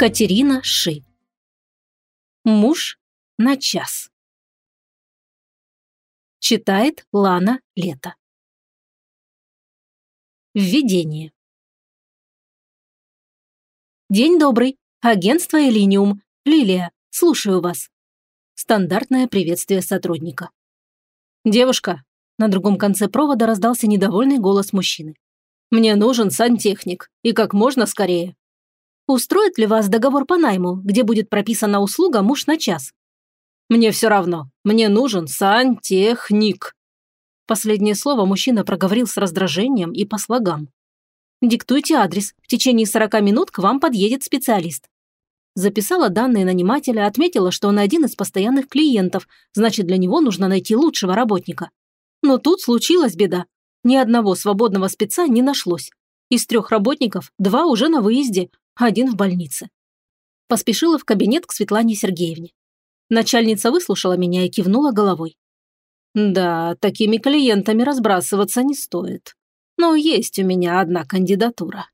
Катерина Ши. Муж на час. Читает Лана Лето. Введение. День добрый. Агентство Элиниум. Лилия, слушаю вас. Стандартное приветствие сотрудника. Девушка. На другом конце провода раздался недовольный голос мужчины. Мне нужен сантехник. И как можно скорее. Устроит ли вас договор по найму, где будет прописана услуга муж на час? Мне все равно. Мне нужен сантехник. Последнее слово мужчина проговорил с раздражением и по слогам. Диктуйте адрес. В течение 40 минут к вам подъедет специалист. Записала данные нанимателя, отметила, что он один из постоянных клиентов, значит, для него нужно найти лучшего работника. Но тут случилась беда. Ни одного свободного спеца не нашлось. Из трех работников два уже на выезде, один в больнице. Поспешила в кабинет к Светлане Сергеевне. Начальница выслушала меня и кивнула головой. Да, такими клиентами разбрасываться не стоит. Но есть у меня одна кандидатура.